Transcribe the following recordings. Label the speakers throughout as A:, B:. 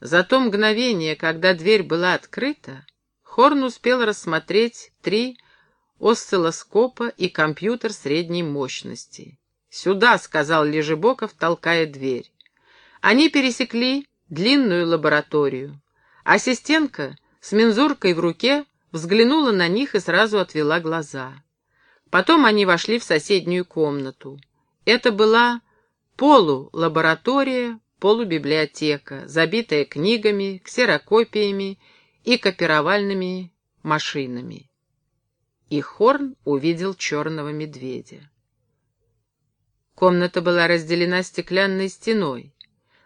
A: За то мгновение, когда дверь была открыта, Хорн успел рассмотреть три осциллоскопа и компьютер средней мощности. «Сюда», — сказал Лежебоков, толкая дверь. Они пересекли длинную лабораторию. Ассистентка с мензуркой в руке взглянула на них и сразу отвела глаза. Потом они вошли в соседнюю комнату. Это была полулаборатория, полубиблиотека, забитая книгами, ксерокопиями и копировальными машинами. И Хорн увидел черного медведя. Комната была разделена стеклянной стеной,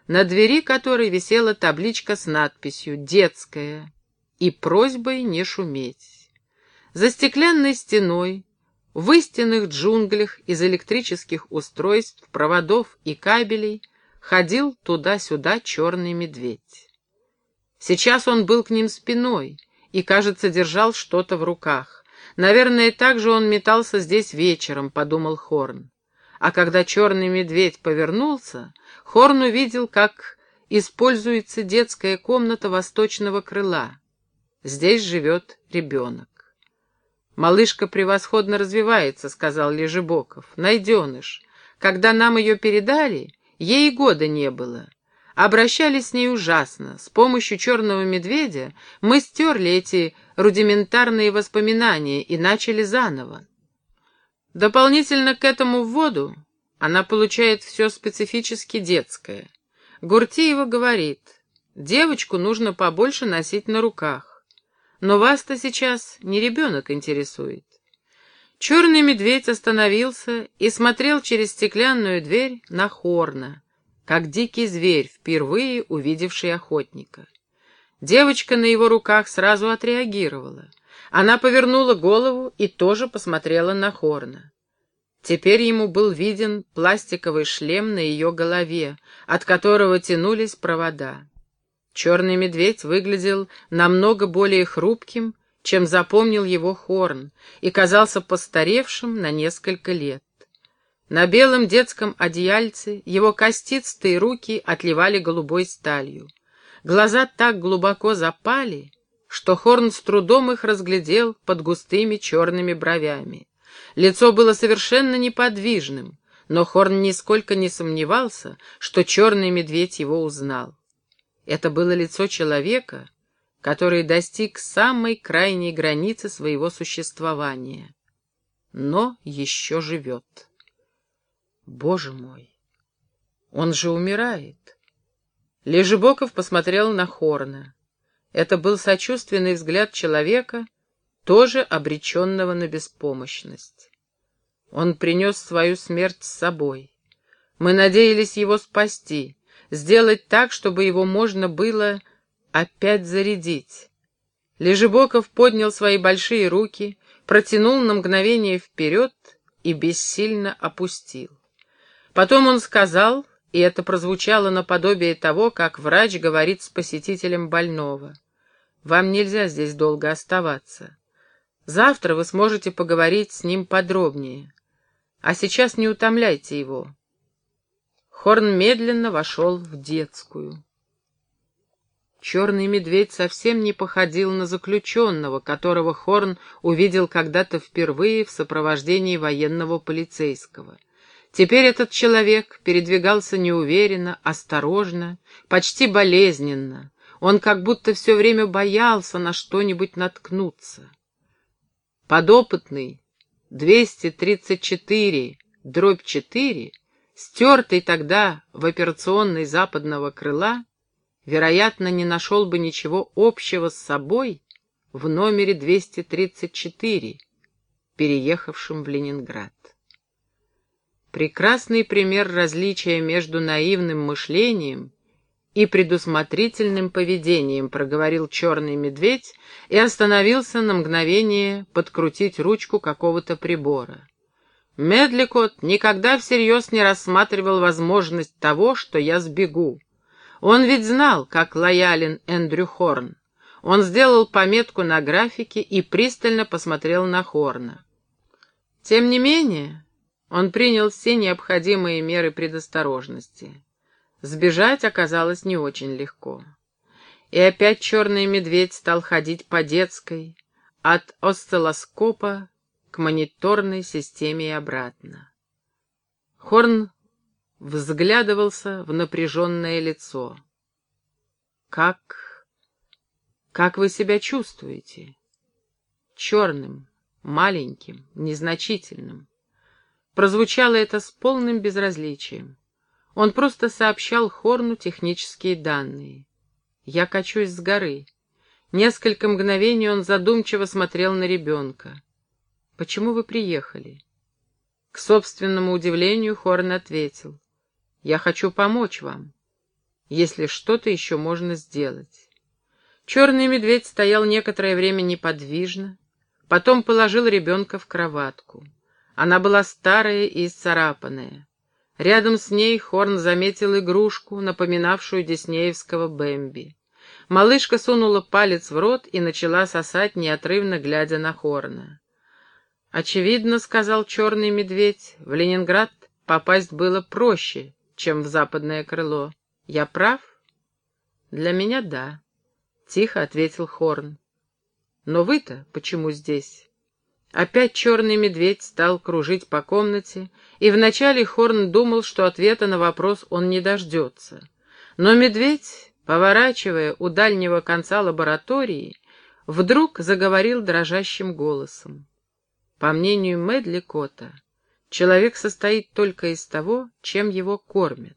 A: на двери которой висела табличка с надписью «Детская» и просьбой не шуметь. За стеклянной стеной, в истинных джунглях из электрических устройств, проводов и кабелей, ходил туда-сюда черный медведь. Сейчас он был к ним спиной и, кажется, держал что-то в руках. Наверное, так же он метался здесь вечером, подумал Хорн. А когда черный медведь повернулся, Хорн увидел, как используется детская комната восточного крыла. Здесь живет ребенок. «Малышка превосходно развивается», — сказал Лежебоков. «Найденыш. Когда нам ее передали, ей года не было. Обращались с ней ужасно. С помощью черного медведя мы стерли эти рудиментарные воспоминания и начали заново. Дополнительно к этому вводу она получает все специфически детское. Гуртиева говорит, девочку нужно побольше носить на руках. Но вас-то сейчас не ребенок интересует. Черный медведь остановился и смотрел через стеклянную дверь на Хорна, как дикий зверь, впервые увидевший охотника. Девочка на его руках сразу отреагировала — она повернула голову и тоже посмотрела на Хорна. Теперь ему был виден пластиковый шлем на ее голове, от которого тянулись провода. Черный медведь выглядел намного более хрупким, чем запомнил его Хорн, и казался постаревшим на несколько лет. На белом детском одеяльце его костистые руки отливали голубой сталью. Глаза так глубоко запали, что Хорн с трудом их разглядел под густыми черными бровями. Лицо было совершенно неподвижным, но Хорн нисколько не сомневался, что черный медведь его узнал. Это было лицо человека, который достиг самой крайней границы своего существования, но еще живет. Боже мой, он же умирает. Лежебоков посмотрел на Хорна. Это был сочувственный взгляд человека, тоже обреченного на беспомощность. Он принес свою смерть с собой. Мы надеялись его спасти, сделать так, чтобы его можно было опять зарядить. Лежебоков поднял свои большие руки, протянул на мгновение вперед и бессильно опустил. Потом он сказал, и это прозвучало наподобие того, как врач говорит с посетителем больного. Вам нельзя здесь долго оставаться. Завтра вы сможете поговорить с ним подробнее. А сейчас не утомляйте его. Хорн медленно вошел в детскую. Черный медведь совсем не походил на заключенного, которого Хорн увидел когда-то впервые в сопровождении военного полицейского. Теперь этот человек передвигался неуверенно, осторожно, почти болезненно. Он как будто все время боялся на что-нибудь наткнуться. Подопытный 234 дробь 4, стертый тогда в операционной западного крыла, вероятно, не нашел бы ничего общего с собой в номере 234, переехавшем в Ленинград. Прекрасный пример различия между наивным мышлением и предусмотрительным поведением, проговорил черный медведь и остановился на мгновение подкрутить ручку какого-то прибора. Медликот никогда всерьез не рассматривал возможность того, что я сбегу. Он ведь знал, как лоялен Эндрю Хорн. Он сделал пометку на графике и пристально посмотрел на Хорна. Тем не менее, он принял все необходимые меры предосторожности. Сбежать оказалось не очень легко. И опять черный медведь стал ходить по детской, от осциллоскопа к мониторной системе и обратно. Хорн взглядывался в напряженное лицо. «Как... как вы себя чувствуете?» «Черным, маленьким, незначительным». Прозвучало это с полным безразличием. Он просто сообщал Хорну технические данные. «Я качусь с горы». Несколько мгновений он задумчиво смотрел на ребенка. «Почему вы приехали?» К собственному удивлению Хорн ответил. «Я хочу помочь вам, если что-то еще можно сделать». Черный медведь стоял некоторое время неподвижно, потом положил ребенка в кроватку. Она была старая и исцарапанная. Рядом с ней Хорн заметил игрушку, напоминавшую диснеевского Бэмби. Малышка сунула палец в рот и начала сосать, неотрывно глядя на Хорна. «Очевидно, — сказал черный медведь, — в Ленинград попасть было проще, чем в западное крыло. Я прав?» «Для меня — да», — тихо ответил Хорн. «Но вы-то почему здесь?» Опять черный медведь стал кружить по комнате, и вначале Хорн думал, что ответа на вопрос он не дождется. Но медведь, поворачивая у дальнего конца лаборатории, вдруг заговорил дрожащим голосом. По мнению Медли Кота, человек состоит только из того, чем его кормят.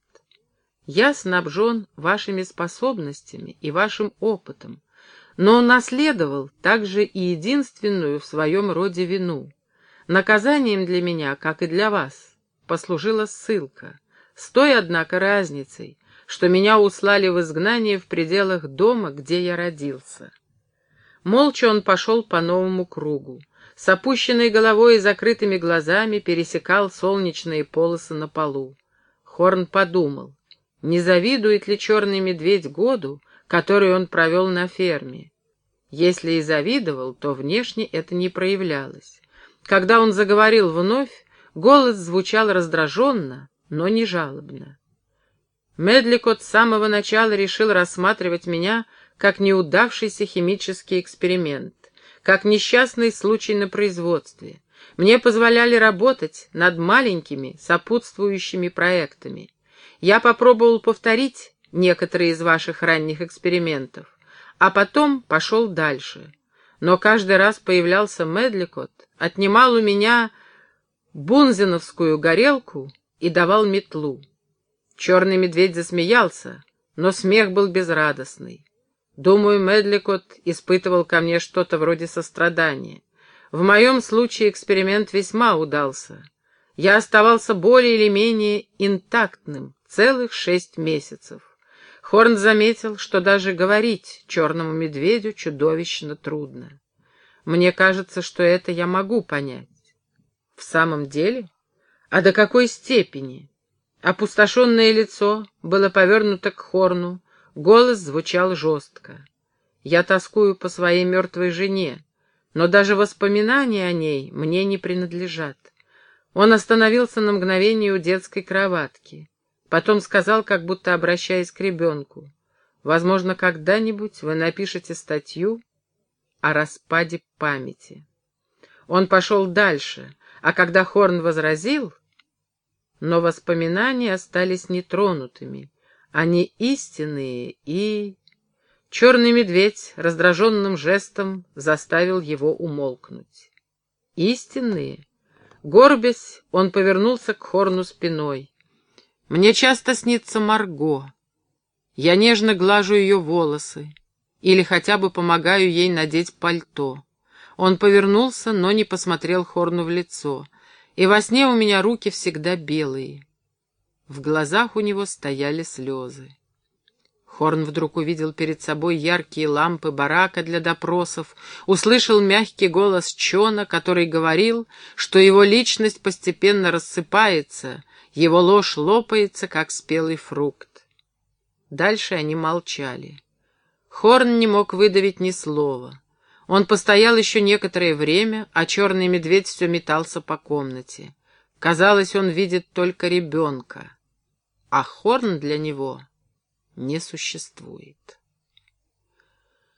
A: Я снабжен вашими способностями и вашим опытом, но наследовал также и единственную в своем роде вину. Наказанием для меня, как и для вас, послужила ссылка, с той, однако, разницей, что меня услали в изгнание в пределах дома, где я родился. Молча он пошел по новому кругу. С опущенной головой и закрытыми глазами пересекал солнечные полосы на полу. Хорн подумал, не завидует ли черный медведь году, который он провел на ферме. Если и завидовал, то внешне это не проявлялось. Когда он заговорил вновь, голос звучал раздраженно, но не жалобно. Медликот с самого начала решил рассматривать меня как неудавшийся химический эксперимент, как несчастный случай на производстве. Мне позволяли работать над маленькими сопутствующими проектами. Я попробовал повторить некоторые из ваших ранних экспериментов, а потом пошел дальше. Но каждый раз появлялся Медликот, отнимал у меня бунзеновскую горелку и давал метлу. Черный медведь засмеялся, но смех был безрадостный. Думаю, Медликот испытывал ко мне что-то вроде сострадания. В моем случае эксперимент весьма удался. Я оставался более или менее интактным целых шесть месяцев. Хорн заметил, что даже говорить черному медведю чудовищно трудно. Мне кажется, что это я могу понять. В самом деле? А до какой степени? Опустошенное лицо было повернуто к Хорну, голос звучал жестко. Я тоскую по своей мертвой жене, но даже воспоминания о ней мне не принадлежат. Он остановился на мгновение у детской кроватки. Потом сказал, как будто обращаясь к ребенку, «Возможно, когда-нибудь вы напишете статью о распаде памяти». Он пошел дальше, а когда Хорн возразил, но воспоминания остались нетронутыми, они истинные и... Черный медведь раздраженным жестом заставил его умолкнуть. Истинные? Горбясь, он повернулся к Хорну спиной. Мне часто снится Марго. Я нежно глажу ее волосы или хотя бы помогаю ей надеть пальто. Он повернулся, но не посмотрел Хорну в лицо, и во сне у меня руки всегда белые. В глазах у него стояли слезы. Хорн вдруг увидел перед собой яркие лампы барака для допросов, услышал мягкий голос Чона, который говорил, что его личность постепенно рассыпается, его ложь лопается, как спелый фрукт. Дальше они молчали. Хорн не мог выдавить ни слова. Он постоял еще некоторое время, а черный медведь все метался по комнате. Казалось, он видит только ребенка, а Хорн для него не существует.